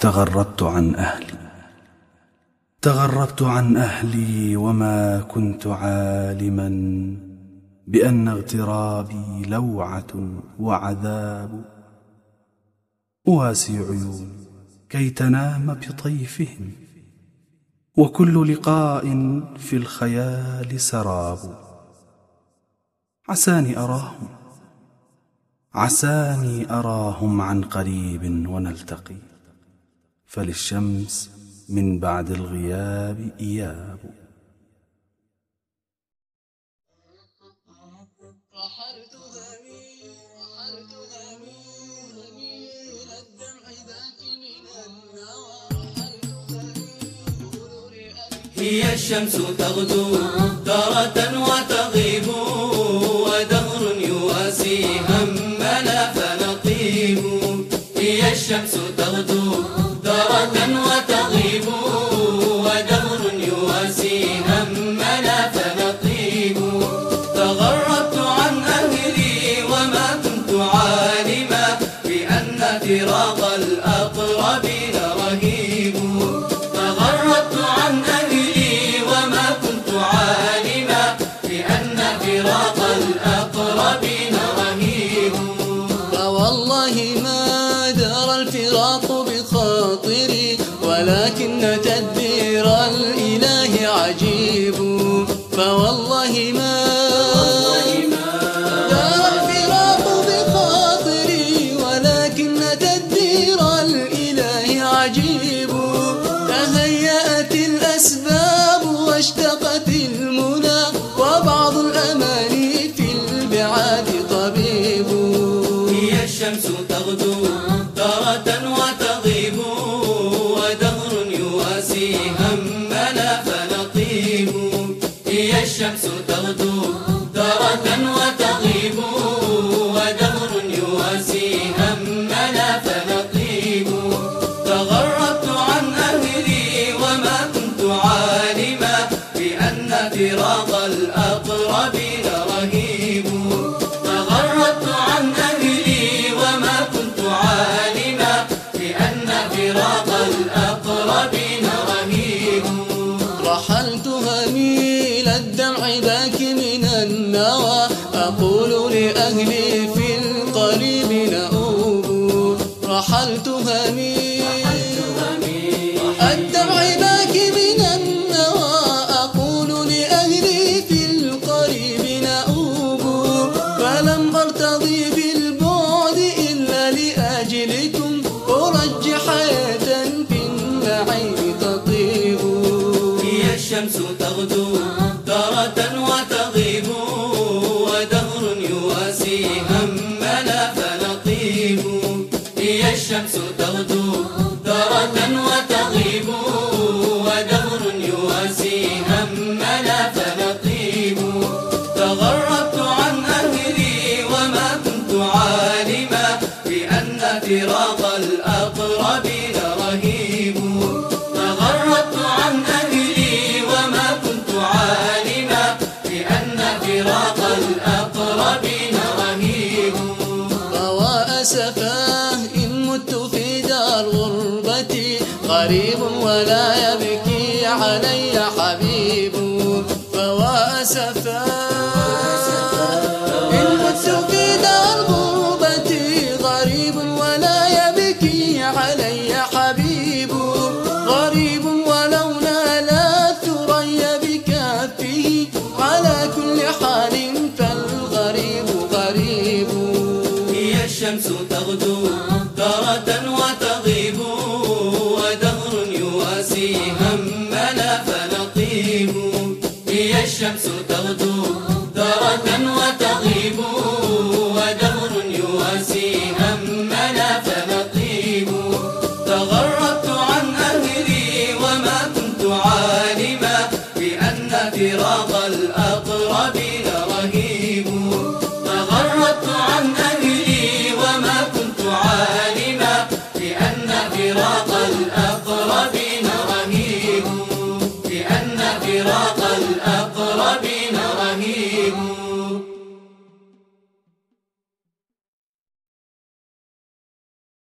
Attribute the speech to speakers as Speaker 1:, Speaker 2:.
Speaker 1: تغربت عن أهلي. تغربت عن أهلي وما كنت عالما بأن اغترابي لوعة وعذاب. أواسي عيوني كي تنام بطيفهم وكل لقاء في الخيال سراب. عساني أراهم عساني أراهم عن قريب ونلتقي. فللشمس من بعد الغياب إياب. الدمع ذاك من النوى.
Speaker 2: هي الشمس تغدو تارة وتغيب. عن أهلي وما كنت عالما بأن فراق الأقربين رهيب.
Speaker 3: فوالله ما دار الفراق بخاطري ولكن تدبير الإله عجيب. فوالله ما
Speaker 2: هي الشمس تغدو تارة وتغيب ودهر يواسي همنا فنطيب تغربت عن أهلي وما كنت عالما بأن فراق الأقربين
Speaker 3: أقول لأهلي في
Speaker 2: تارة وتغيب ودهر يواسي همنا فنطيب تغربت عن أهلي وما كنت عالما بأن فراق
Speaker 3: غريب ولا يبكي علي حبيب. فوا أسفاه إن مت في دار غربتي غريب ولا يبكي علي حبيب. غريب ولو نال الثري بكافه على كل حال فالغريب غريب.
Speaker 2: هي الشمس تغدو تارة الشمس تغدو تارة وتغيب ودهر يواسي همنا فنقيب. تغربت عن أهلي وما كنت عالما بأن فراق الأقربين رهيب تغربت عن أهلي وما كنت عالما بأن فراق الأقربين رهيب بأن فراق